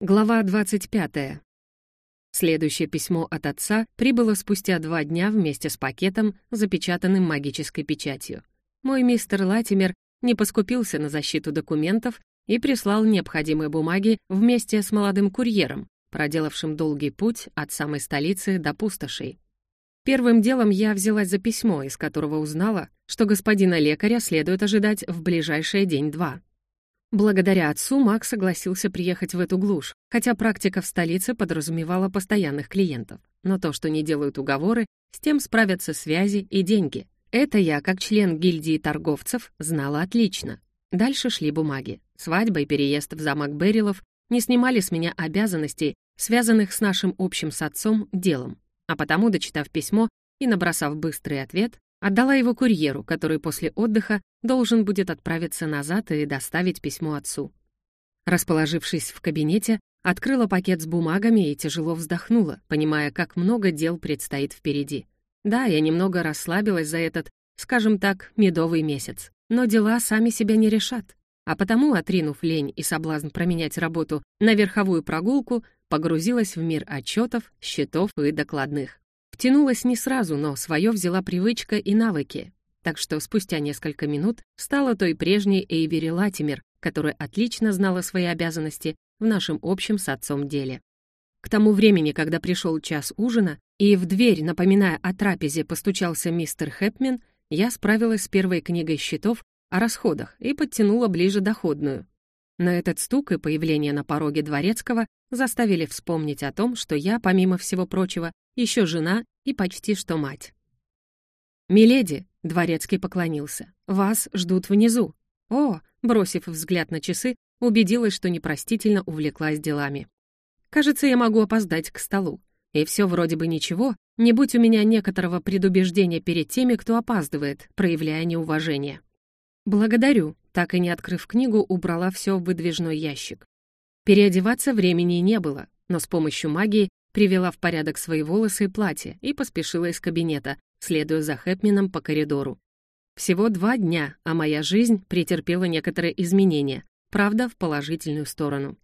Глава 25. Следующее письмо от отца прибыло спустя два дня вместе с пакетом, запечатанным магической печатью. Мой мистер Латимер не поскупился на защиту документов и прислал необходимые бумаги вместе с молодым курьером, проделавшим долгий путь от самой столицы до пустошей. Первым делом я взялась за письмо, из которого узнала, что господина лекаря следует ожидать в ближайший день-два. Благодаря отцу Мак согласился приехать в эту глушь, хотя практика в столице подразумевала постоянных клиентов. Но то, что не делают уговоры, с тем справятся связи и деньги. Это я, как член гильдии торговцев, знала отлично. Дальше шли бумаги. Свадьба и переезд в замок Берилов не снимали с меня обязанностей, связанных с нашим общим с отцом делом. А потому, дочитав письмо и набросав быстрый ответ, Отдала его курьеру, который после отдыха должен будет отправиться назад и доставить письмо отцу. Расположившись в кабинете, открыла пакет с бумагами и тяжело вздохнула, понимая, как много дел предстоит впереди. Да, я немного расслабилась за этот, скажем так, медовый месяц, но дела сами себя не решат. А потому, отринув лень и соблазн променять работу на верховую прогулку, погрузилась в мир отчетов, счетов и докладных. Втянулась не сразу, но свое взяла привычка и навыки. Так что спустя несколько минут стала той прежней Эйвери Латимер, которая отлично знала свои обязанности в нашем общем с отцом деле. К тому времени, когда пришел час ужина, и в дверь, напоминая о трапезе, постучался мистер Хэпмен, я справилась с первой книгой счетов о расходах и подтянула ближе доходную. На этот стук и появление на пороге дворецкого заставили вспомнить о том, что я, помимо всего прочего, еще жена и почти что мать. «Миледи», — дворецкий поклонился, — «вас ждут внизу». О, бросив взгляд на часы, убедилась, что непростительно увлеклась делами. «Кажется, я могу опоздать к столу. И все вроде бы ничего, не будь у меня некоторого предубеждения перед теми, кто опаздывает, проявляя неуважение». «Благодарю», так и не открыв книгу, убрала все в выдвижной ящик. Переодеваться времени не было, но с помощью магии привела в порядок свои волосы и платье и поспешила из кабинета, следуя за Хэпмином по коридору. Всего два дня, а моя жизнь претерпела некоторые изменения, правда, в положительную сторону.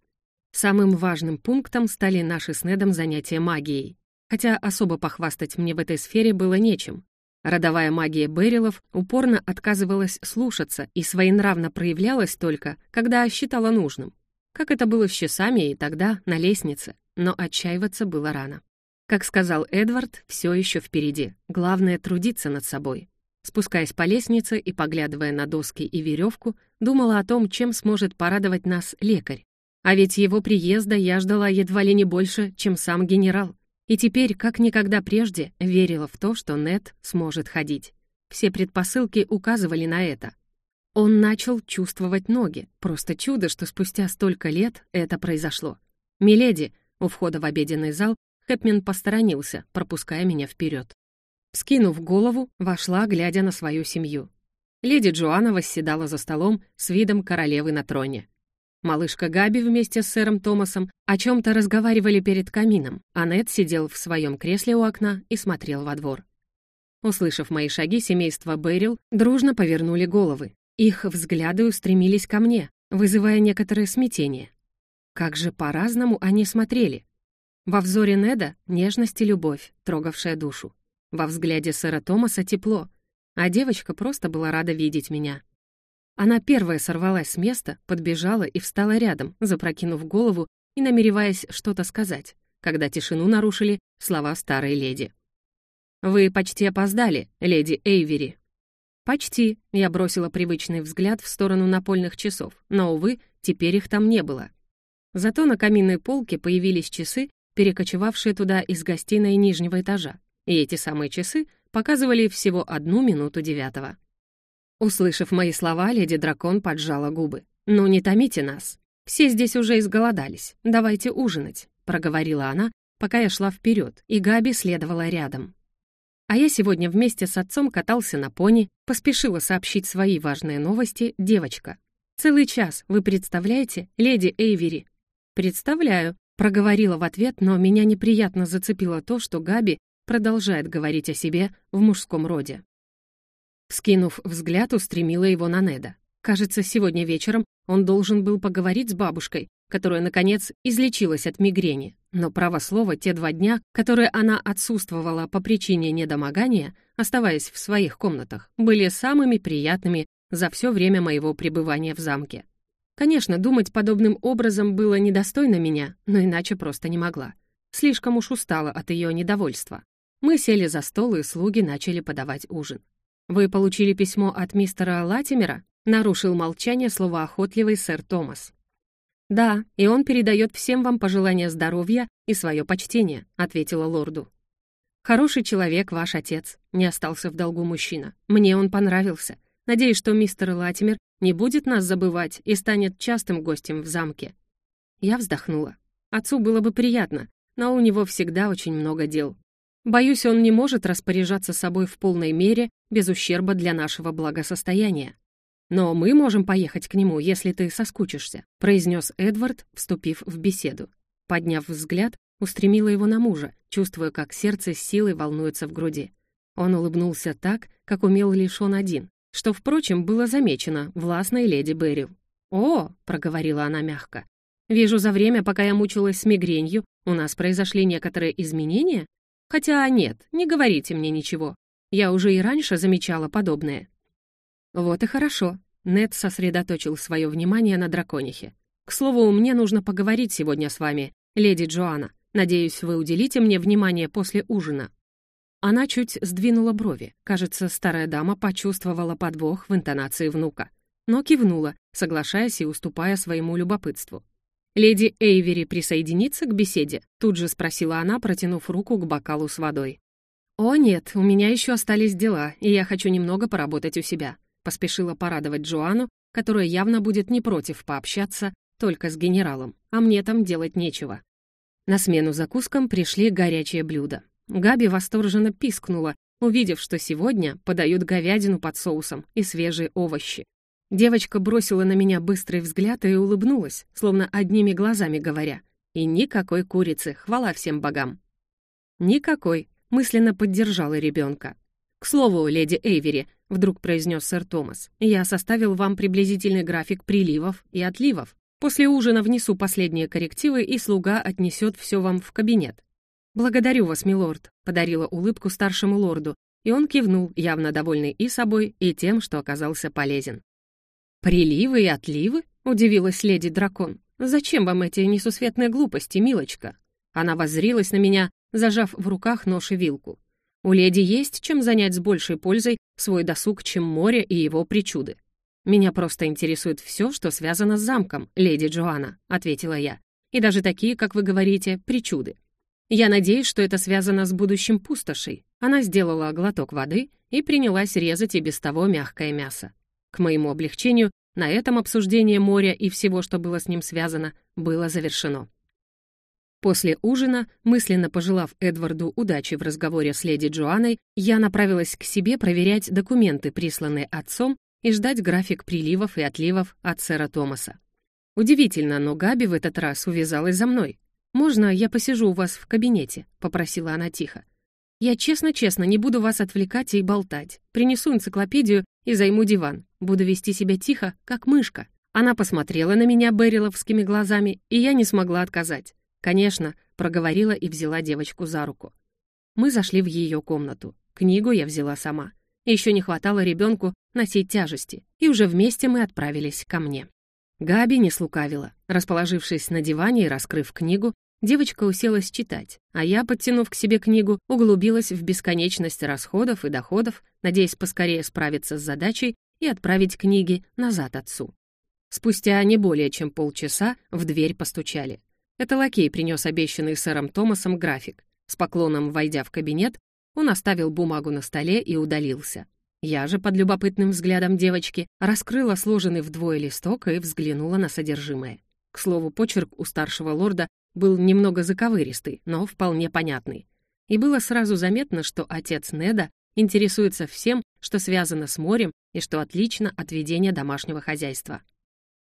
Самым важным пунктом стали наши с Недом занятия магией. Хотя особо похвастать мне в этой сфере было нечем. Родовая магия Берилов упорно отказывалась слушаться и своенравно проявлялась только, когда считала нужным. Как это было с часами и тогда, на лестнице но отчаиваться было рано. Как сказал Эдвард, все еще впереди. Главное — трудиться над собой. Спускаясь по лестнице и поглядывая на доски и веревку, думала о том, чем сможет порадовать нас лекарь. А ведь его приезда я ждала едва ли не больше, чем сам генерал. И теперь, как никогда прежде, верила в то, что Нет сможет ходить. Все предпосылки указывали на это. Он начал чувствовать ноги. Просто чудо, что спустя столько лет это произошло. «Миледи», у входа в обеденный зал Хэпмен посторонился, пропуская меня вперед. Скинув голову, вошла, глядя на свою семью. Леди Джоанна восседала за столом с видом королевы на троне. Малышка Габи вместе с сэром Томасом о чем-то разговаривали перед камином, а Нед сидел в своем кресле у окна и смотрел во двор. Услышав мои шаги, семейство Бэрил дружно повернули головы. Их взгляды устремились ко мне, вызывая некоторое смятение. Как же по-разному они смотрели. Во взоре Неда — нежность и любовь, трогавшая душу. Во взгляде сэра Томаса — тепло, а девочка просто была рада видеть меня. Она первая сорвалась с места, подбежала и встала рядом, запрокинув голову и намереваясь что-то сказать, когда тишину нарушили слова старой леди. «Вы почти опоздали, леди Эйвери». «Почти», — я бросила привычный взгляд в сторону напольных часов, но, увы, теперь их там не было. Зато на каминной полке появились часы, перекочевавшие туда из гостиной нижнего этажа. И эти самые часы показывали всего одну минуту девятого. Услышав мои слова, леди Дракон поджала губы. «Ну, не томите нас. Все здесь уже изголодались. Давайте ужинать», — проговорила она, пока я шла вперед, и Габи следовала рядом. А я сегодня вместе с отцом катался на пони, поспешила сообщить свои важные новости девочка. «Целый час, вы представляете, леди Эйвери, «Представляю», — проговорила в ответ, но меня неприятно зацепило то, что Габи продолжает говорить о себе в мужском роде. Скинув взгляд, устремила его на Неда. Кажется, сегодня вечером он должен был поговорить с бабушкой, которая, наконец, излечилась от мигрени. Но, право слово, те два дня, которые она отсутствовала по причине недомогания, оставаясь в своих комнатах, были самыми приятными за все время моего пребывания в замке. Конечно, думать подобным образом было недостойно меня, но иначе просто не могла. Слишком уж устала от ее недовольства. Мы сели за стол, и слуги начали подавать ужин. «Вы получили письмо от мистера Латимера?» — нарушил молчание словоохотливый сэр Томас. «Да, и он передает всем вам пожелания здоровья и свое почтение», — ответила лорду. «Хороший человек ваш отец», — не остался в долгу мужчина. «Мне он понравился. Надеюсь, что мистер Латимер не будет нас забывать и станет частым гостем в замке». Я вздохнула. Отцу было бы приятно, но у него всегда очень много дел. Боюсь, он не может распоряжаться собой в полной мере без ущерба для нашего благосостояния. «Но мы можем поехать к нему, если ты соскучишься», произнес Эдвард, вступив в беседу. Подняв взгляд, устремила его на мужа, чувствуя, как сердце с силой волнуется в груди. Он улыбнулся так, как умел лишь он один, что, впрочем, было замечено властной леди Беррил. «О!» — проговорила она мягко. «Вижу, за время, пока я мучилась с мигренью, у нас произошли некоторые изменения? Хотя нет, не говорите мне ничего. Я уже и раньше замечала подобное». «Вот и хорошо», — Нед сосредоточил свое внимание на драконихе. «К слову, мне нужно поговорить сегодня с вами, леди Джоанна. Надеюсь, вы уделите мне внимание после ужина». Она чуть сдвинула брови. Кажется, старая дама почувствовала подвох в интонации внука. Но кивнула, соглашаясь и уступая своему любопытству. «Леди Эйвери присоединится к беседе?» Тут же спросила она, протянув руку к бокалу с водой. «О, нет, у меня еще остались дела, и я хочу немного поработать у себя», поспешила порадовать Джоанну, которая явно будет не против пообщаться только с генералом, а мне там делать нечего. На смену закускам пришли горячие блюда. Габи восторженно пискнула, увидев, что сегодня подают говядину под соусом и свежие овощи. Девочка бросила на меня быстрый взгляд и улыбнулась, словно одними глазами говоря. И никакой курицы, хвала всем богам. Никакой, мысленно поддержала ребенка. «К слову, леди Эйвери», — вдруг произнес сэр Томас, «я составил вам приблизительный график приливов и отливов. После ужина внесу последние коррективы, и слуга отнесет все вам в кабинет». «Благодарю вас, милорд», — подарила улыбку старшему лорду, и он кивнул, явно довольный и собой, и тем, что оказался полезен. «Приливы и отливы?» — удивилась леди Дракон. «Зачем вам эти несусветные глупости, милочка?» Она воззрилась на меня, зажав в руках нож и вилку. «У леди есть чем занять с большей пользой свой досуг, чем море и его причуды. Меня просто интересует все, что связано с замком, леди Джоанна», — ответила я. «И даже такие, как вы говорите, причуды. Я надеюсь, что это связано с будущим пустошей». Она сделала глоток воды и принялась резать и без того мягкое мясо. К моему облегчению, на этом обсуждение моря и всего, что было с ним связано, было завершено. После ужина, мысленно пожелав Эдварду удачи в разговоре с леди Джоанной, я направилась к себе проверять документы, присланные отцом, и ждать график приливов и отливов от сэра Томаса. Удивительно, но Габи в этот раз увязалась за мной. «Можно я посижу у вас в кабинете?» — попросила она тихо. «Я честно-честно не буду вас отвлекать и болтать. Принесу энциклопедию и займу диван. Буду вести себя тихо, как мышка». Она посмотрела на меня бериловскими глазами, и я не смогла отказать. «Конечно», — проговорила и взяла девочку за руку. Мы зашли в ее комнату. Книгу я взяла сама. Еще не хватало ребенку носить тяжести, и уже вместе мы отправились ко мне. Габи не слукавила. Расположившись на диване и раскрыв книгу, Девочка уселась читать, а я, подтянув к себе книгу, углубилась в бесконечность расходов и доходов, надеясь поскорее справиться с задачей и отправить книги назад отцу. Спустя не более чем полчаса в дверь постучали. Это лакей принес обещанный сэром Томасом график. С поклоном войдя в кабинет, он оставил бумагу на столе и удалился. Я же под любопытным взглядом девочки раскрыла сложенный вдвое листок и взглянула на содержимое. К слову, почерк у старшего лорда был немного заковыристый, но вполне понятный. И было сразу заметно, что отец Неда интересуется всем, что связано с морем и что отлично от ведения домашнего хозяйства.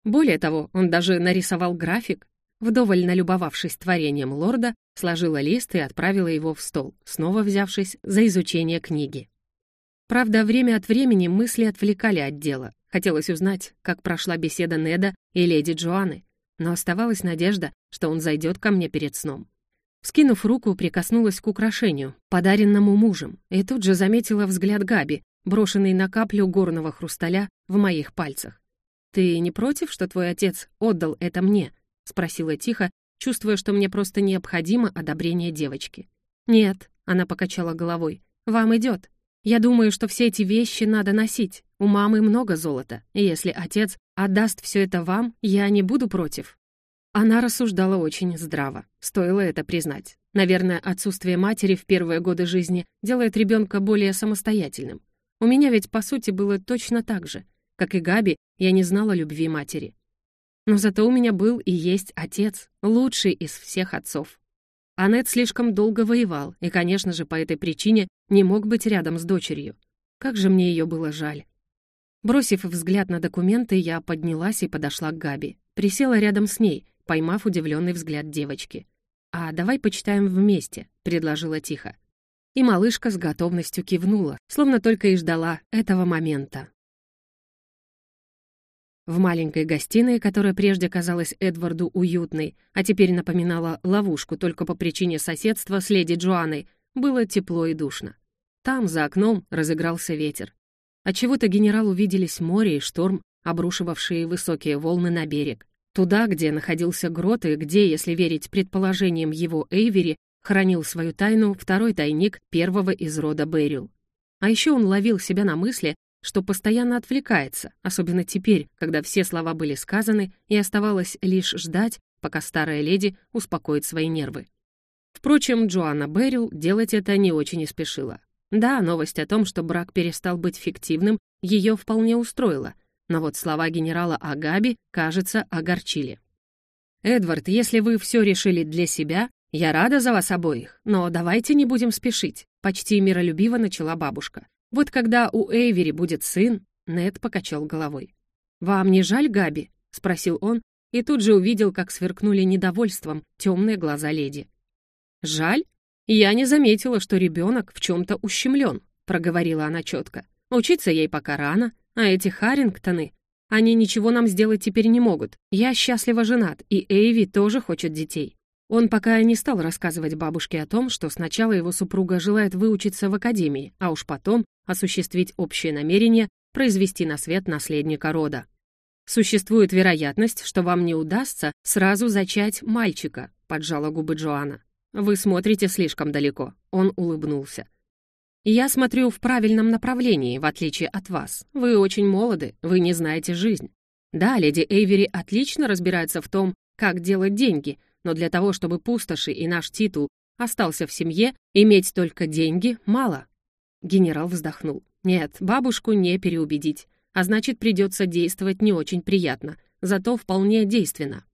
Более того, он даже нарисовал график. Вдоволь налюбовавшись творением лорда, сложила лист и отправила его в стол, снова взявшись за изучение книги. Правда, время от времени мысли отвлекали от дела. Хотелось узнать, как прошла беседа Неда и леди Джоанны. Но оставалась надежда, что он зайдет ко мне перед сном. Скинув руку, прикоснулась к украшению, подаренному мужем, и тут же заметила взгляд Габи, брошенный на каплю горного хрусталя в моих пальцах. «Ты не против, что твой отец отдал это мне?» — спросила тихо, чувствуя, что мне просто необходимо одобрение девочки. «Нет», — она покачала головой, — «вам идет. Я думаю, что все эти вещи надо носить. У мамы много золота, и если отец отдаст все это вам, я не буду против». Она рассуждала очень здраво, стоило это признать. Наверное, отсутствие матери в первые годы жизни делает ребенка более самостоятельным. У меня ведь, по сути, было точно так же. Как и Габи, я не знала любви матери. Но зато у меня был и есть отец, лучший из всех отцов. Аннет слишком долго воевал, и, конечно же, по этой причине не мог быть рядом с дочерью. Как же мне ее было жаль. Бросив взгляд на документы, я поднялась и подошла к Габи. Присела рядом с ней, поймав удивленный взгляд девочки. «А давай почитаем вместе», — предложила тихо. И малышка с готовностью кивнула, словно только и ждала этого момента. В маленькой гостиной, которая прежде казалась Эдварду уютной, а теперь напоминала ловушку только по причине соседства с леди Джоанной, было тепло и душно. Там, за окном, разыгрался ветер. Отчего-то генералу виделись море и шторм, обрушивавшие высокие волны на берег. Туда, где находился грот и где, если верить предположениям его Эйвери, хранил свою тайну второй тайник первого из рода Бэрил. А еще он ловил себя на мысли, что постоянно отвлекается, особенно теперь, когда все слова были сказаны, и оставалось лишь ждать, пока старая леди успокоит свои нервы. Впрочем, Джоанна Беррил делать это не очень и спешила. Да, новость о том, что брак перестал быть фиктивным, ее вполне устроила, но вот слова генерала о Габи, кажется, огорчили. «Эдвард, если вы все решили для себя, я рада за вас обоих, но давайте не будем спешить», почти миролюбиво начала бабушка. Вот когда у Эйвери будет сын, Нед покачал головой. «Вам не жаль Габи?» — спросил он, и тут же увидел, как сверкнули недовольством темные глаза леди. «Жаль? Я не заметила, что ребенок в чем-то ущемлен», — проговорила она четко. «Учиться ей пока рано, а эти Харрингтоны, они ничего нам сделать теперь не могут. Я счастливо женат, и Эйви тоже хочет детей. Он пока не стал рассказывать бабушке о том, что сначала его супруга желает выучиться в академии, а уж потом осуществить общее намерение произвести на свет наследника рода. «Существует вероятность, что вам не удастся сразу зачать мальчика», — поджала губы Джоанна. «Вы смотрите слишком далеко», — он улыбнулся. «Я смотрю в правильном направлении, в отличие от вас. Вы очень молоды, вы не знаете жизнь. Да, леди Эйвери отлично разбирается в том, как делать деньги, но для того, чтобы пустоши и наш титул остался в семье, иметь только деньги мало. Генерал вздохнул. Нет, бабушку не переубедить, а значит, придется действовать не очень приятно, зато вполне действенно.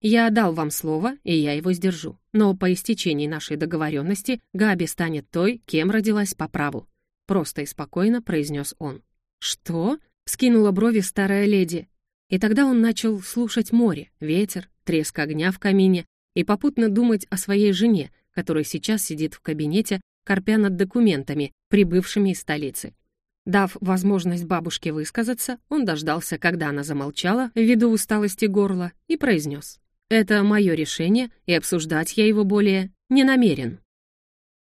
Я дал вам слово, и я его сдержу. Но по истечении нашей договоренности Габи станет той, кем родилась по праву. Просто и спокойно произнес он. «Что?» — скинула брови старая леди. И тогда он начал слушать море, ветер, треск огня в камине и попутно думать о своей жене, которая сейчас сидит в кабинете, корпя над документами, прибывшими из столицы. Дав возможность бабушке высказаться, он дождался, когда она замолчала ввиду усталости горла, и произнес. «Это мое решение, и обсуждать я его более не намерен».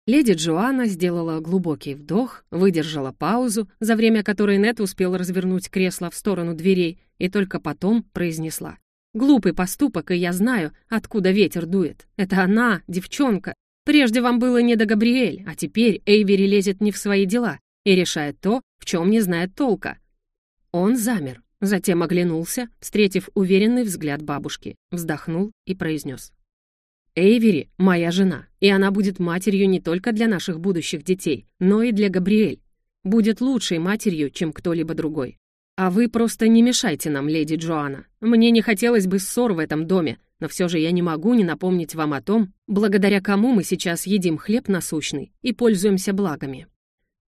Леди Джоанна сделала глубокий вдох, выдержала паузу, за время которой Нет успел развернуть кресло в сторону дверей, и только потом произнесла. Глупый поступок, и я знаю, откуда ветер дует. Это она, девчонка. Прежде вам было не до Габриэль, а теперь Эйвери лезет не в свои дела и решает то, в чем не знает толка. Он замер, затем оглянулся, встретив уверенный взгляд бабушки, вздохнул и произнес. «Эйвери — моя жена, и она будет матерью не только для наших будущих детей, но и для Габриэль. Будет лучшей матерью, чем кто-либо другой. «А вы просто не мешайте нам, леди Джоанна. Мне не хотелось бы ссор в этом доме, но все же я не могу не напомнить вам о том, благодаря кому мы сейчас едим хлеб насущный и пользуемся благами».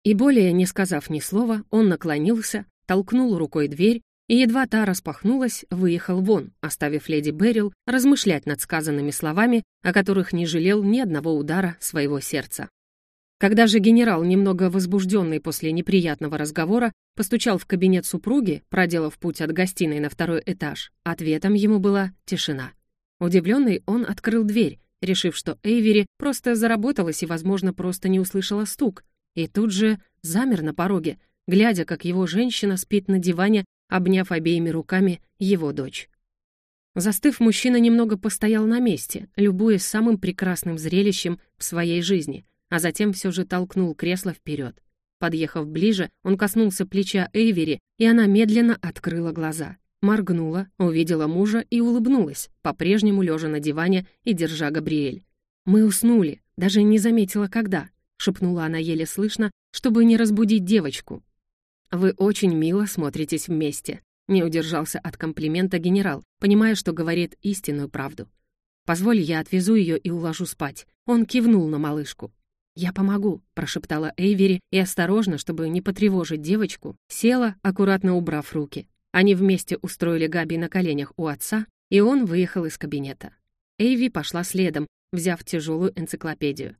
И более не сказав ни слова, он наклонился, толкнул рукой дверь, и едва та распахнулась, выехал вон, оставив леди Беррил размышлять над сказанными словами, о которых не жалел ни одного удара своего сердца. Когда же генерал, немного возбужденный после неприятного разговора, постучал в кабинет супруги, проделав путь от гостиной на второй этаж, ответом ему была тишина. Удивленный, он открыл дверь, решив, что Эйвери просто заработалась и, возможно, просто не услышала стук, и тут же замер на пороге, глядя, как его женщина спит на диване, обняв обеими руками его дочь. Застыв, мужчина немного постоял на месте, любуясь самым прекрасным зрелищем в своей жизни, а затем все же толкнул кресло вперед. Подъехав ближе, он коснулся плеча Эйвери, и она медленно открыла глаза. Моргнула, увидела мужа и улыбнулась, по-прежнему лежа на диване и держа Габриэль. «Мы уснули, даже не заметила, когда», — шепнула она еле слышно, чтобы не разбудить девочку. «Вы очень мило смотритесь вместе», — не удержался от комплимента генерал, понимая, что говорит истинную правду. «Позволь, я отвезу ее и уложу спать». Он кивнул на малышку. «Я помогу», — прошептала Эйвери и осторожно, чтобы не потревожить девочку, села, аккуратно убрав руки. Они вместе устроили Габи на коленях у отца, и он выехал из кабинета. Эйви пошла следом, взяв тяжелую энциклопедию.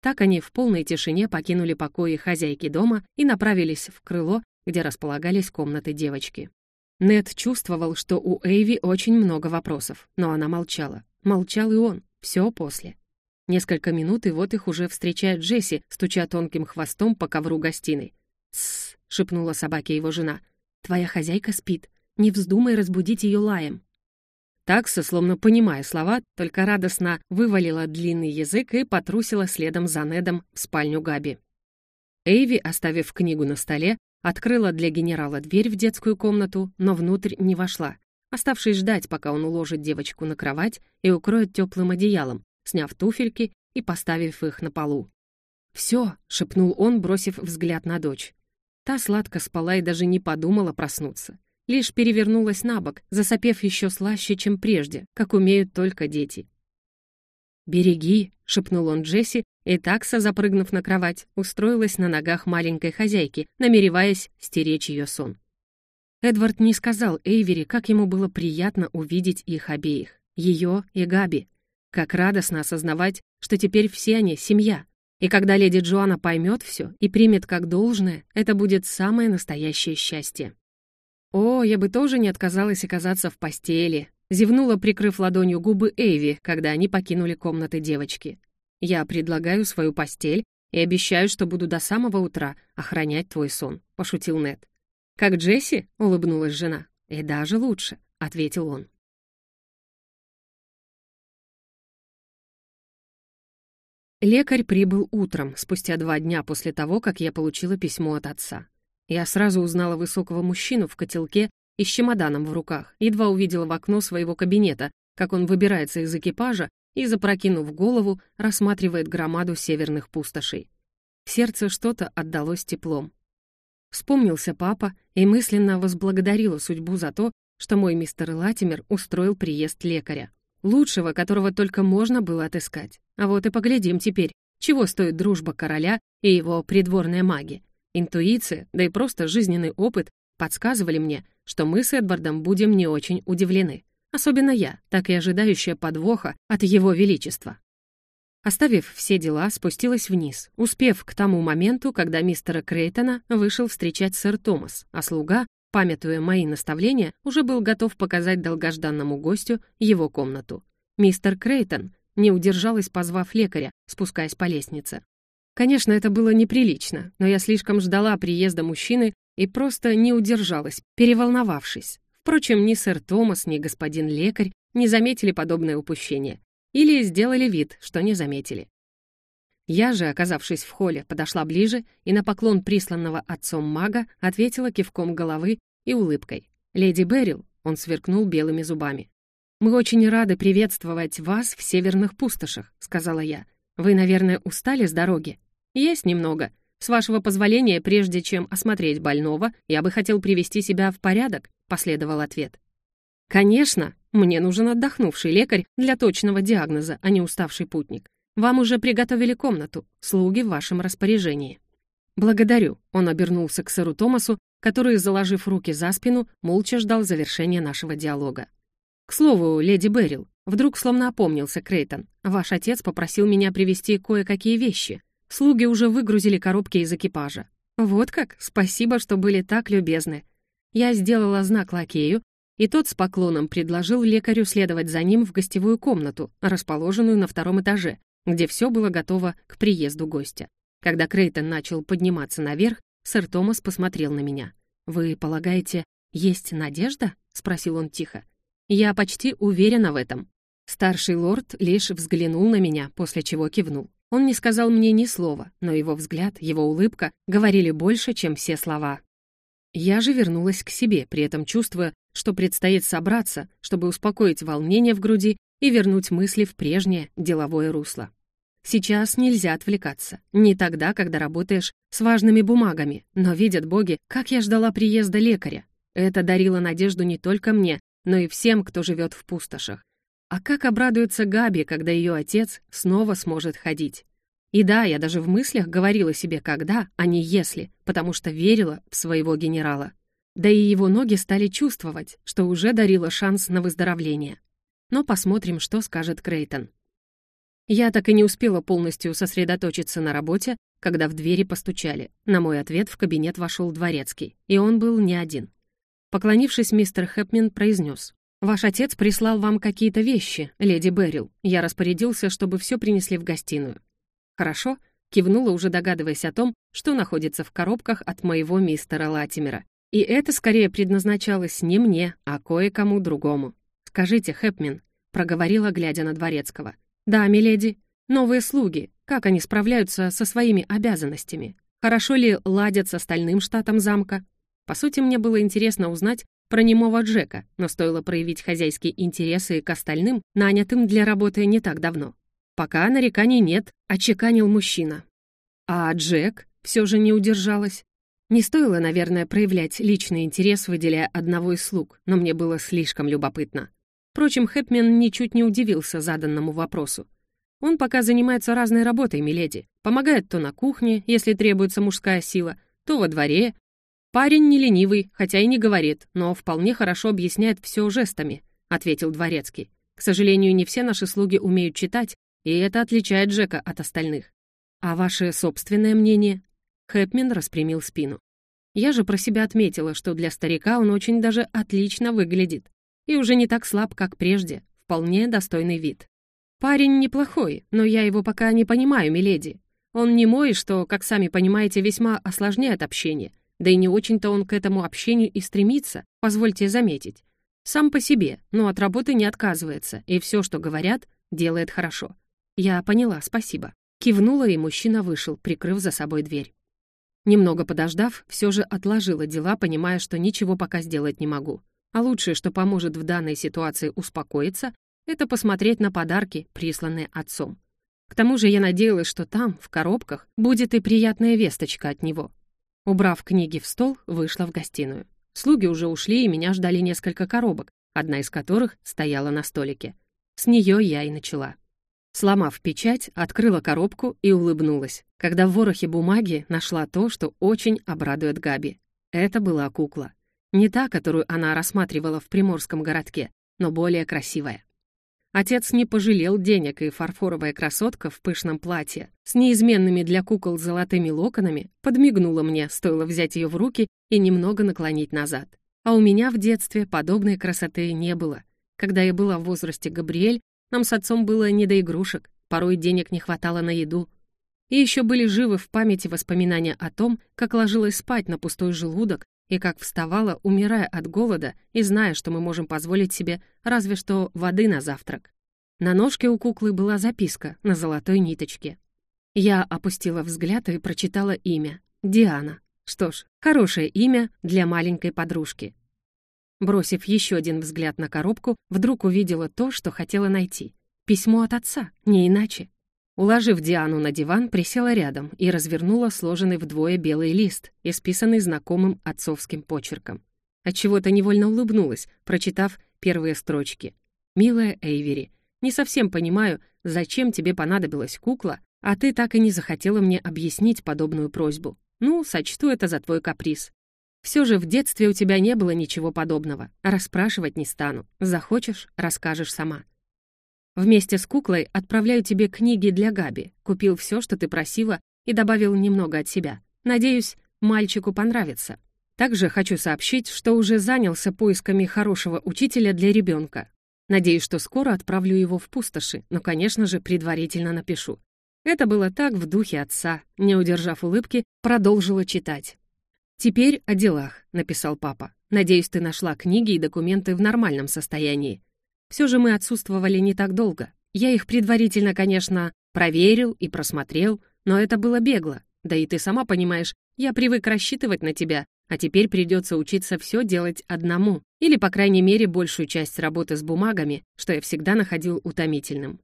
Так они в полной тишине покинули покои хозяйки дома и направились в крыло, где располагались комнаты девочки. Нед чувствовал, что у Эйви очень много вопросов, но она молчала. Молчал и он, все после. Несколько минут, и вот их уже встречает Джесси, стуча тонким хвостом по ковру гостиной. «Тссс», — шепнула собаке его жена. «Твоя хозяйка спит. Не вздумай разбудить ее лаем». Такса, словно понимая слова, только радостно вывалила длинный язык и потрусила следом за Недом в спальню Габи. Эйви, оставив книгу на столе, открыла для генерала дверь в детскую комнату, но внутрь не вошла, оставшись ждать, пока он уложит девочку на кровать и укроет теплым одеялом, сняв туфельки и поставив их на полу. «Все», — шепнул он, бросив взгляд на дочь. Та сладко спала и даже не подумала проснуться. Лишь перевернулась на бок, засопев еще слаще, чем прежде, как умеют только дети. «Береги», — шепнул он Джесси, и такса, запрыгнув на кровать, устроилась на ногах маленькой хозяйки, намереваясь стеречь ее сон. Эдвард не сказал Эйвери, как ему было приятно увидеть их обеих, ее и Габи. Как радостно осознавать, что теперь все они — семья. И когда леди Джоанна поймет все и примет как должное, это будет самое настоящее счастье. О, я бы тоже не отказалась оказаться в постели, зевнула, прикрыв ладонью губы Эйви, когда они покинули комнаты девочки. Я предлагаю свою постель и обещаю, что буду до самого утра охранять твой сон», — пошутил Нед. «Как Джесси?» — улыбнулась жена. «И даже лучше», — ответил он. Лекарь прибыл утром, спустя два дня после того, как я получила письмо от отца. Я сразу узнала высокого мужчину в котелке и с чемоданом в руках, едва увидела в окно своего кабинета, как он выбирается из экипажа и, запрокинув голову, рассматривает громаду северных пустошей. В сердце что-то отдалось теплом. Вспомнился папа и мысленно возблагодарила судьбу за то, что мой мистер Латимер устроил приезд лекаря. Лучшего, которого только можно было отыскать. А вот и поглядим теперь, чего стоит дружба короля и его придворные маги. Интуиция, да и просто жизненный опыт подсказывали мне, что мы с Эдвардом будем не очень удивлены. Особенно я, так и ожидающая подвоха от его величества. Оставив все дела, спустилась вниз, успев к тому моменту, когда мистера Крейтона вышел встречать сэр Томас, а слуга памятуя мои наставления, уже был готов показать долгожданному гостю его комнату. Мистер Крейтон не удержалась, позвав лекаря, спускаясь по лестнице. Конечно, это было неприлично, но я слишком ждала приезда мужчины и просто не удержалась, переволновавшись. Впрочем, ни сэр Томас, ни господин лекарь не заметили подобное упущение. Или сделали вид, что не заметили. Я же, оказавшись в холле, подошла ближе и на поклон присланного отцом мага ответила кивком головы и улыбкой. «Леди Берил», — он сверкнул белыми зубами. «Мы очень рады приветствовать вас в северных пустошах», — сказала я. «Вы, наверное, устали с дороги?» «Есть немного. С вашего позволения, прежде чем осмотреть больного, я бы хотел привести себя в порядок», — последовал ответ. «Конечно, мне нужен отдохнувший лекарь для точного диагноза, а не уставший путник. Вам уже приготовили комнату, слуги в вашем распоряжении». «Благодарю», — он обернулся к сэру Томасу, который, заложив руки за спину, молча ждал завершения нашего диалога. «К слову, леди Беррил, вдруг словно опомнился Крейтон. Ваш отец попросил меня привезти кое-какие вещи. Слуги уже выгрузили коробки из экипажа. Вот как? Спасибо, что были так любезны. Я сделала знак лакею, и тот с поклоном предложил лекарю следовать за ним в гостевую комнату, расположенную на втором этаже, где все было готово к приезду гостя. Когда Крейтон начал подниматься наверх, сэр Томас посмотрел на меня. «Вы полагаете, есть надежда?» — спросил он тихо. «Я почти уверена в этом». Старший лорд лишь взглянул на меня, после чего кивнул. Он не сказал мне ни слова, но его взгляд, его улыбка говорили больше, чем все слова. Я же вернулась к себе, при этом чувствуя, что предстоит собраться, чтобы успокоить волнение в груди и вернуть мысли в прежнее деловое русло. Сейчас нельзя отвлекаться. Не тогда, когда работаешь с важными бумагами, но видят боги, как я ждала приезда лекаря. Это дарило надежду не только мне, но и всем, кто живет в пустошах. А как обрадуется Габи, когда ее отец снова сможет ходить? И да, я даже в мыслях говорила себе «когда», а не «если», потому что верила в своего генерала. Да и его ноги стали чувствовать, что уже дарило шанс на выздоровление. Но посмотрим, что скажет Крейтон. Я так и не успела полностью сосредоточиться на работе, когда в двери постучали. На мой ответ в кабинет вошел дворецкий, и он был не один. Поклонившись, мистер Хэпмен произнес. «Ваш отец прислал вам какие-то вещи, леди Беррил. Я распорядился, чтобы все принесли в гостиную». «Хорошо», — кивнула, уже догадываясь о том, что находится в коробках от моего мистера Латимера. И это скорее предназначалось не мне, а кое-кому другому. «Скажите, Хэпмен», — проговорила, глядя на Дворецкого, — «Да, миледи. Новые слуги. Как они справляются со своими обязанностями? Хорошо ли ладят с остальным штатом замка?» По сути, мне было интересно узнать про немого Джека, но стоило проявить хозяйские интересы к остальным, нанятым для работы не так давно. «Пока нареканий нет», — очеканил мужчина. А Джек все же не удержалась. Не стоило, наверное, проявлять личный интерес, выделяя одного из слуг, но мне было слишком любопытно. Впрочем, Хэпмен ничуть не удивился заданному вопросу. Он пока занимается разной работой, миледи. Помогает то на кухне, если требуется мужская сила, то во дворе. Парень не ленивый, хотя и не говорит, но вполне хорошо объясняет все жестами, ответил дворецкий. К сожалению, не все наши слуги умеют читать, и это отличает Джека от остальных. А ваше собственное мнение? Хэпмен распрямил спину. Я же про себя отметила, что для старика он очень даже отлично выглядит и уже не так слаб, как прежде, вполне достойный вид. Парень неплохой, но я его пока не понимаю, миледи. Он не мой, что, как сами понимаете, весьма осложняет общение, да и не очень-то он к этому общению и стремится, позвольте заметить. Сам по себе, но от работы не отказывается, и все, что говорят, делает хорошо. Я поняла, спасибо. Кивнула, и мужчина вышел, прикрыв за собой дверь. Немного подождав, все же отложила дела, понимая, что ничего пока сделать не могу. А лучшее, что поможет в данной ситуации успокоиться, это посмотреть на подарки, присланные отцом. К тому же я надеялась, что там, в коробках, будет и приятная весточка от него. Убрав книги в стол, вышла в гостиную. Слуги уже ушли, и меня ждали несколько коробок, одна из которых стояла на столике. С нее я и начала. Сломав печать, открыла коробку и улыбнулась, когда в ворохе бумаги нашла то, что очень обрадует Габи. Это была кукла. Не та, которую она рассматривала в приморском городке, но более красивая. Отец не пожалел денег, и фарфоровая красотка в пышном платье с неизменными для кукол золотыми локонами подмигнула мне, стоило взять ее в руки и немного наклонить назад. А у меня в детстве подобной красоты не было. Когда я была в возрасте Габриэль, нам с отцом было не до игрушек, порой денег не хватало на еду. И еще были живы в памяти воспоминания о том, как ложилась спать на пустой желудок и как вставала, умирая от голода и зная, что мы можем позволить себе разве что воды на завтрак. На ножке у куклы была записка на золотой ниточке. Я опустила взгляд и прочитала имя — Диана. Что ж, хорошее имя для маленькой подружки. Бросив еще один взгляд на коробку, вдруг увидела то, что хотела найти. Письмо от отца, не иначе. Уложив Диану на диван, присела рядом и развернула сложенный вдвое белый лист, исписанный знакомым отцовским почерком. Отчего-то невольно улыбнулась, прочитав первые строчки. «Милая Эйвери, не совсем понимаю, зачем тебе понадобилась кукла, а ты так и не захотела мне объяснить подобную просьбу. Ну, сочту это за твой каприз. Все же в детстве у тебя не было ничего подобного. Расспрашивать не стану. Захочешь — расскажешь сама. Вместе с куклой отправляю тебе книги для Габи. Купил все, что ты просила, и добавил немного от себя. «Надеюсь, мальчику понравится». Также хочу сообщить, что уже занялся поисками хорошего учителя для ребенка. Надеюсь, что скоро отправлю его в пустоши, но, конечно же, предварительно напишу. Это было так в духе отца. Не удержав улыбки, продолжила читать. «Теперь о делах», — написал папа. «Надеюсь, ты нашла книги и документы в нормальном состоянии. Все же мы отсутствовали не так долго. Я их предварительно, конечно, проверил и просмотрел, но это было бегло. Да и ты сама понимаешь, я привык рассчитывать на тебя, а теперь придется учиться все делать одному, или, по крайней мере, большую часть работы с бумагами, что я всегда находил утомительным.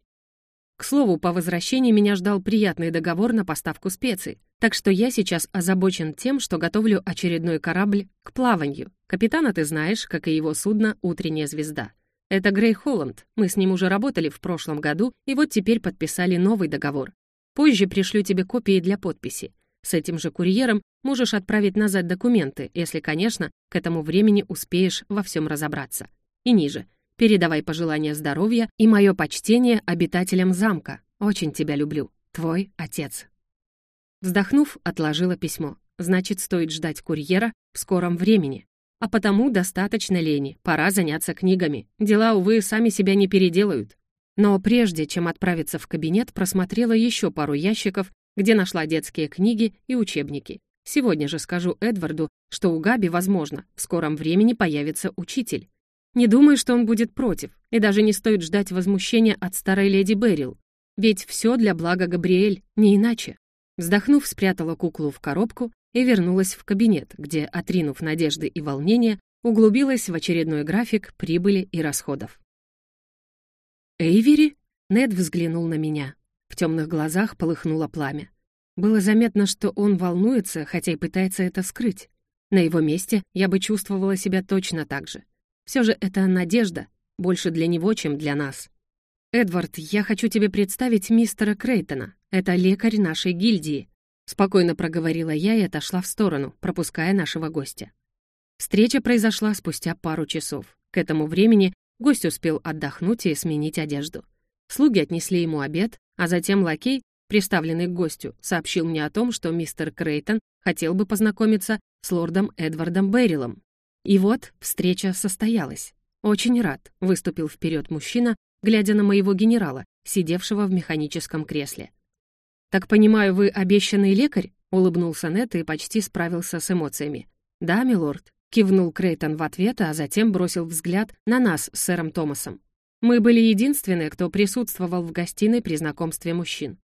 К слову, по возвращении меня ждал приятный договор на поставку специй, так что я сейчас озабочен тем, что готовлю очередной корабль к плаванию. Капитана ты знаешь, как и его судно «Утренняя звезда». Это Грей Холланд, мы с ним уже работали в прошлом году, и вот теперь подписали новый договор. Позже пришлю тебе копии для подписи. С этим же курьером можешь отправить назад документы, если, конечно, к этому времени успеешь во всем разобраться. И ниже. Передавай пожелания здоровья и мое почтение обитателям замка. Очень тебя люблю. Твой отец. Вздохнув, отложила письмо. Значит, стоит ждать курьера в скором времени. А потому достаточно лени, пора заняться книгами. Дела, увы, сами себя не переделают. Но прежде чем отправиться в кабинет, просмотрела еще пару ящиков где нашла детские книги и учебники. Сегодня же скажу Эдварду, что у Габи, возможно, в скором времени появится учитель. Не думаю, что он будет против, и даже не стоит ждать возмущения от старой леди Берил. Ведь все для блага Габриэль, не иначе. Вздохнув, спрятала куклу в коробку и вернулась в кабинет, где, отринув надежды и волнения, углубилась в очередной график прибыли и расходов. «Эйвери?» — Нед взглянул на меня. В темных глазах полыхнуло пламя. Было заметно, что он волнуется, хотя и пытается это скрыть. На его месте я бы чувствовала себя точно так же. Все же это надежда, больше для него, чем для нас. «Эдвард, я хочу тебе представить мистера Крейтона. Это лекарь нашей гильдии», — спокойно проговорила я и отошла в сторону, пропуская нашего гостя. Встреча произошла спустя пару часов. К этому времени гость успел отдохнуть и сменить одежду. Слуги отнесли ему обед, а затем лакей, приставленный к гостю, сообщил мне о том, что мистер Крейтон хотел бы познакомиться с лордом Эдвардом Беррилом. И вот встреча состоялась. «Очень рад», — выступил вперед мужчина, глядя на моего генерала, сидевшего в механическом кресле. «Так понимаю, вы обещанный лекарь?» — улыбнулся Нет и почти справился с эмоциями. «Да, милорд», — кивнул Крейтон в ответ, а затем бросил взгляд на нас с сэром Томасом. Мы были единственные, кто присутствовал в гостиной при знакомстве мужчин.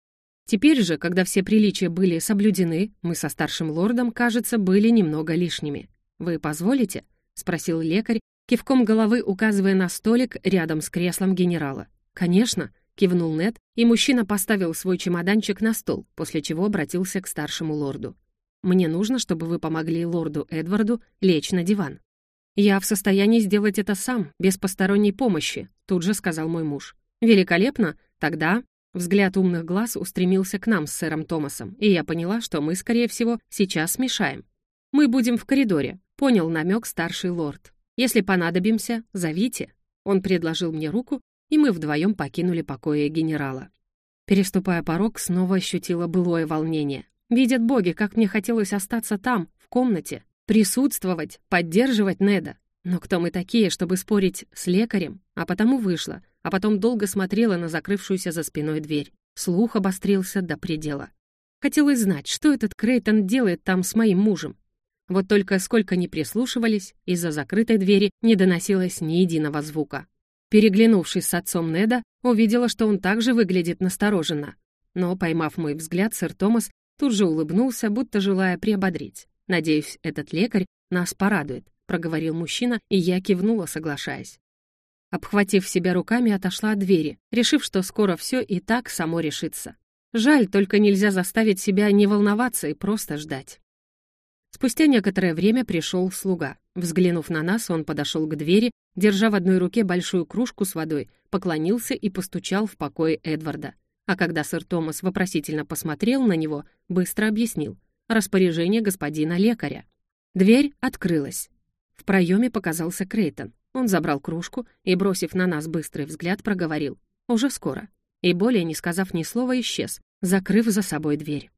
Теперь же, когда все приличия были соблюдены, мы со старшим лордом, кажется, были немного лишними. «Вы позволите?» — спросил лекарь, кивком головы указывая на столик рядом с креслом генерала. «Конечно», — кивнул Нед, и мужчина поставил свой чемоданчик на стол, после чего обратился к старшему лорду. «Мне нужно, чтобы вы помогли лорду Эдварду лечь на диван». «Я в состоянии сделать это сам, без посторонней помощи», — тут же сказал мой муж. «Великолепно. Тогда...» Взгляд умных глаз устремился к нам с сэром Томасом, и я поняла, что мы, скорее всего, сейчас смешаем. «Мы будем в коридоре», — понял намек старший лорд. «Если понадобимся, зовите». Он предложил мне руку, и мы вдвоем покинули покои генерала. Переступая порог, снова ощутила былое волнение. Видят боги, как мне хотелось остаться там, в комнате, присутствовать, поддерживать Неда. Но кто мы такие, чтобы спорить с лекарем? А потому вышла, а потом долго смотрела на закрывшуюся за спиной дверь. Слух обострился до предела. Хотелось знать, что этот Крейтон делает там с моим мужем. Вот только сколько ни прислушивались, из-за закрытой двери не доносилось ни единого звука. Переглянувшись с отцом Неда, увидела, что он также выглядит настороженно. Но, поймав мой взгляд, сэр Томас тут же улыбнулся, будто желая приободрить. Надеюсь, этот лекарь нас порадует. — проговорил мужчина, и я кивнула, соглашаясь. Обхватив себя руками, отошла от двери, решив, что скоро все и так само решится. Жаль, только нельзя заставить себя не волноваться и просто ждать. Спустя некоторое время пришел слуга. Взглянув на нас, он подошел к двери, держа в одной руке большую кружку с водой, поклонился и постучал в покой Эдварда. А когда сэр Томас вопросительно посмотрел на него, быстро объяснил. Распоряжение господина лекаря. Дверь открылась. В проеме показался Крейтон. Он забрал кружку и, бросив на нас быстрый взгляд, проговорил «Уже скоро». И более не сказав ни слова, исчез, закрыв за собой дверь.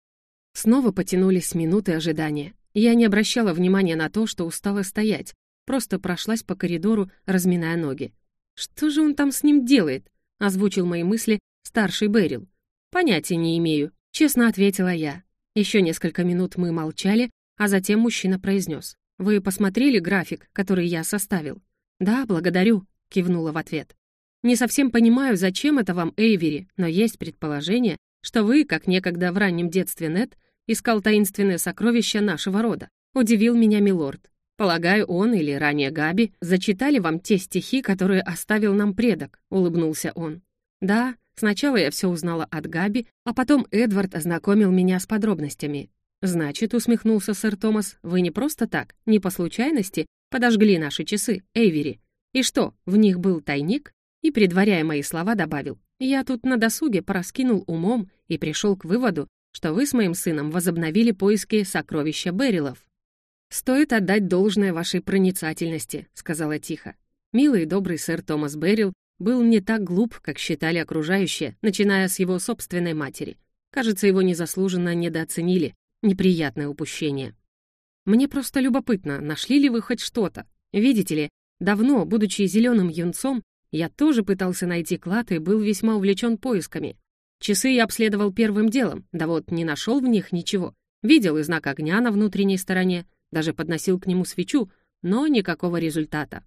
Снова потянулись минуты ожидания. Я не обращала внимания на то, что устала стоять, просто прошлась по коридору, разминая ноги. «Что же он там с ним делает?» — озвучил мои мысли старший Берил. «Понятия не имею», — честно ответила я. Еще несколько минут мы молчали, а затем мужчина произнес. «Вы посмотрели график, который я составил?» «Да, благодарю», — кивнула в ответ. «Не совсем понимаю, зачем это вам, Эйвери, но есть предположение, что вы, как некогда в раннем детстве Нет, искал таинственное сокровище нашего рода. Удивил меня милорд. Полагаю, он или ранее Габи зачитали вам те стихи, которые оставил нам предок», — улыбнулся он. «Да, сначала я все узнала от Габи, а потом Эдвард ознакомил меня с подробностями. «Значит, — усмехнулся сэр Томас, — вы не просто так, не по случайности подожгли наши часы, Эйвери. И что, в них был тайник?» И, предваряя мои слова, добавил, «Я тут на досуге пораскинул умом и пришел к выводу, что вы с моим сыном возобновили поиски сокровища Берилов». «Стоит отдать должное вашей проницательности», — сказала тихо. Милый и добрый сэр Томас Беррил был не так глуп, как считали окружающие, начиная с его собственной матери. Кажется, его незаслуженно недооценили, Неприятное упущение. Мне просто любопытно, нашли ли вы хоть что-то? Видите ли, давно, будучи зеленым юнцом, я тоже пытался найти клад и был весьма увлечен поисками. Часы я обследовал первым делом, да вот не нашел в них ничего. Видел и знак огня на внутренней стороне, даже подносил к нему свечу, но никакого результата.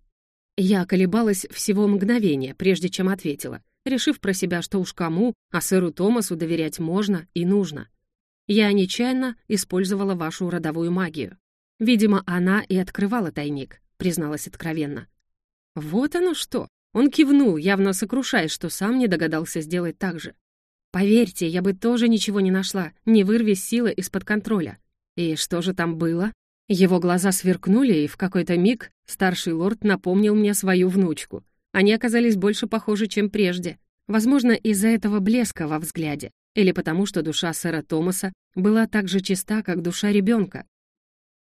Я колебалась всего мгновение, прежде чем ответила, решив про себя, что уж кому, а сэру Томасу доверять можно и нужно. Я нечаянно использовала вашу родовую магию. Видимо, она и открывала тайник, призналась откровенно. Вот оно что! Он кивнул, явно сокрушаясь, что сам не догадался сделать так же. Поверьте, я бы тоже ничего не нашла, не вырви силы из-под контроля. И что же там было? Его глаза сверкнули, и в какой-то миг старший лорд напомнил мне свою внучку. Они оказались больше похожи, чем прежде. Возможно, из-за этого блеска во взгляде. Или потому, что душа сэра Томаса была так же чиста, как душа ребенка.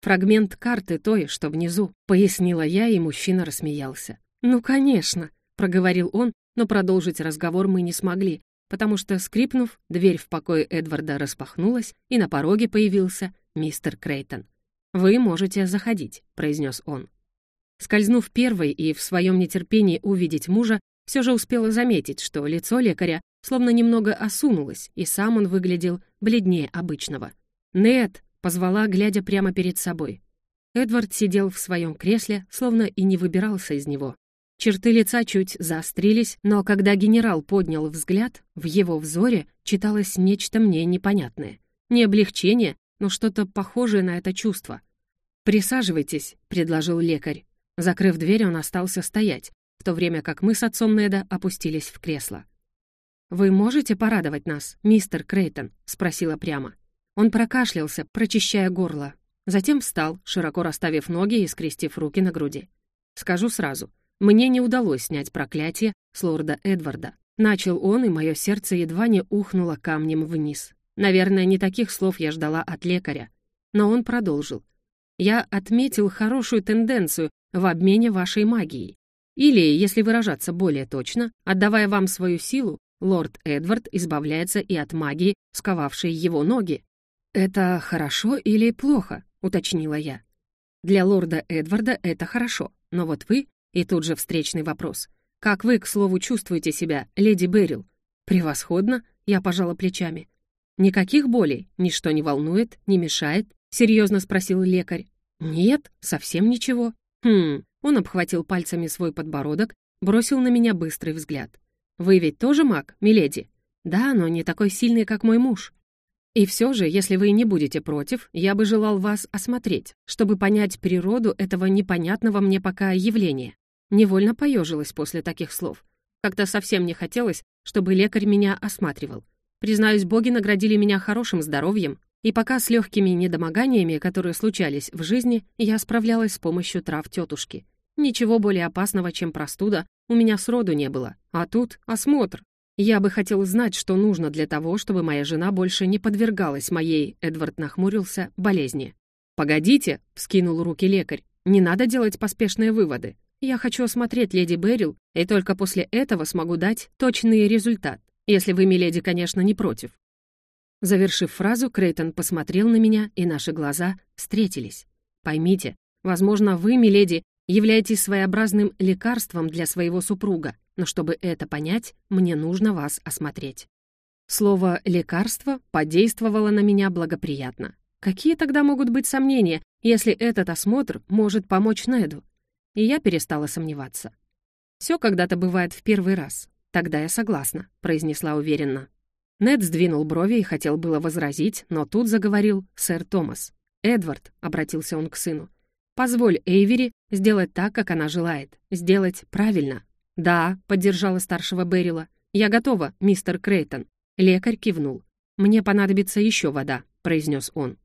Фрагмент карты той, что внизу, пояснила я, и мужчина рассмеялся. «Ну, конечно», — проговорил он, но продолжить разговор мы не смогли, потому что, скрипнув, дверь в покое Эдварда распахнулась, и на пороге появился мистер Крейтон. «Вы можете заходить», — произнес он. Скользнув первой и в своем нетерпении увидеть мужа, все же успела заметить, что лицо лекаря словно немного осунулось, и сам он выглядел бледнее обычного. «Нет!» — позвала, глядя прямо перед собой. Эдвард сидел в своем кресле, словно и не выбирался из него. Черты лица чуть заострились, но когда генерал поднял взгляд, в его взоре читалось нечто мне непонятное. Не облегчение, но что-то похожее на это чувство. «Присаживайтесь», — предложил лекарь. Закрыв дверь, он остался стоять, в то время как мы с отцом Неда опустились в кресло. «Вы можете порадовать нас, мистер Крейтон?» — спросила прямо. Он прокашлялся, прочищая горло. Затем встал, широко расставив ноги и скрестив руки на груди. «Скажу сразу, мне не удалось снять проклятие с лорда Эдварда. Начал он, и мое сердце едва не ухнуло камнем вниз. Наверное, не таких слов я ждала от лекаря. Но он продолжил. «Я отметил хорошую тенденцию в обмене вашей магией. Или, если выражаться более точно, отдавая вам свою силу, лорд Эдвард избавляется и от магии, сковавшей его ноги. «Это хорошо или плохо?» — уточнила я. «Для лорда Эдварда это хорошо, но вот вы...» И тут же встречный вопрос. «Как вы, к слову, чувствуете себя, леди Беррил?» «Превосходно», — я пожала плечами. «Никаких болей? Ничто не волнует, не мешает?» — серьезно спросил лекарь. «Нет, совсем ничего». «Хм...» Он обхватил пальцами свой подбородок, бросил на меня быстрый взгляд. Вы ведь тоже маг, миледи? Да, но не такой сильный, как мой муж. И все же, если вы не будете против, я бы желал вас осмотреть, чтобы понять природу этого непонятного мне пока явления. Невольно поежилась после таких слов. Как-то совсем не хотелось, чтобы лекарь меня осматривал. Признаюсь, боги наградили меня хорошим здоровьем, и пока с легкими недомоганиями, которые случались в жизни, я справлялась с помощью трав тетушки. Ничего более опасного, чем простуда, у меня сроду не было. А тут осмотр. Я бы хотел знать, что нужно для того, чтобы моя жена больше не подвергалась моей, Эдвард нахмурился, болезни. «Погодите», — вскинул руки лекарь, — «не надо делать поспешные выводы. Я хочу осмотреть леди Беррил, и только после этого смогу дать точный результат, если вы, миледи, конечно, не против». Завершив фразу, Крейтон посмотрел на меня, и наши глаза встретились. «Поймите, возможно, вы, миледи, являетесь своеобразным лекарством для своего супруга, но чтобы это понять, мне нужно вас осмотреть». Слово «лекарство» подействовало на меня благоприятно. Какие тогда могут быть сомнения, если этот осмотр может помочь Неду? И я перестала сомневаться. Все когда-то бывает в первый раз. Тогда я согласна», — произнесла уверенно. Нед сдвинул брови и хотел было возразить, но тут заговорил сэр Томас. «Эдвард», — обратился он к сыну, — «позволь Эйвери сделать так, как она желает, сделать правильно». «Да», — поддержала старшего Берила, — «я готова, мистер Крейтон». Лекарь кивнул. «Мне понадобится еще вода», — произнес он.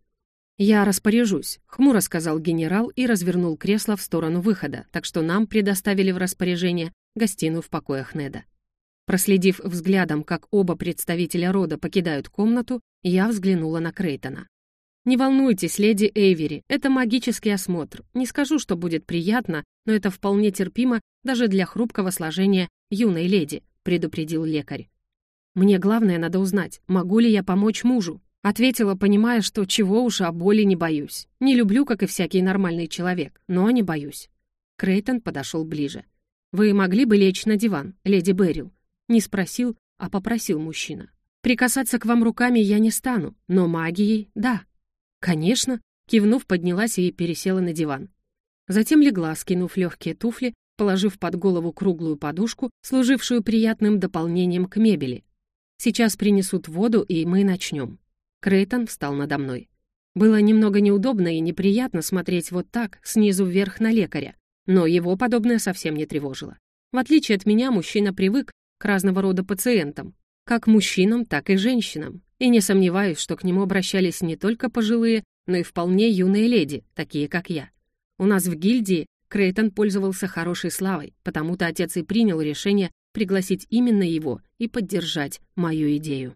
«Я распоряжусь», — хмуро сказал генерал и развернул кресло в сторону выхода, так что нам предоставили в распоряжение гостиную в покоях Неда. Проследив взглядом, как оба представителя рода покидают комнату, я взглянула на Крейтона. «Не волнуйтесь, леди Эйвери, это магический осмотр. Не скажу, что будет приятно, но это вполне терпимо даже для хрупкого сложения юной леди», — предупредил лекарь. «Мне главное надо узнать, могу ли я помочь мужу?» Ответила, понимая, что чего уж о боли не боюсь. Не люблю, как и всякий нормальный человек, но не боюсь. Крейтон подошел ближе. «Вы могли бы лечь на диван, леди Беррил?» Не спросил, а попросил мужчина. «Прикасаться к вам руками я не стану, но магией — да». «Конечно», — кивнув, поднялась и пересела на диван. Затем легла, скинув легкие туфли, положив под голову круглую подушку, служившую приятным дополнением к мебели. «Сейчас принесут воду, и мы начнем». Крейтон встал надо мной. Было немного неудобно и неприятно смотреть вот так, снизу вверх на лекаря, но его подобное совсем не тревожило. В отличие от меня, мужчина привык к разного рода пациентам, как мужчинам, так и женщинам, и не сомневаюсь, что к нему обращались не только пожилые, но и вполне юные леди, такие как я. У нас в гильдии Крейтон пользовался хорошей славой, потому-то отец и принял решение пригласить именно его и поддержать мою идею.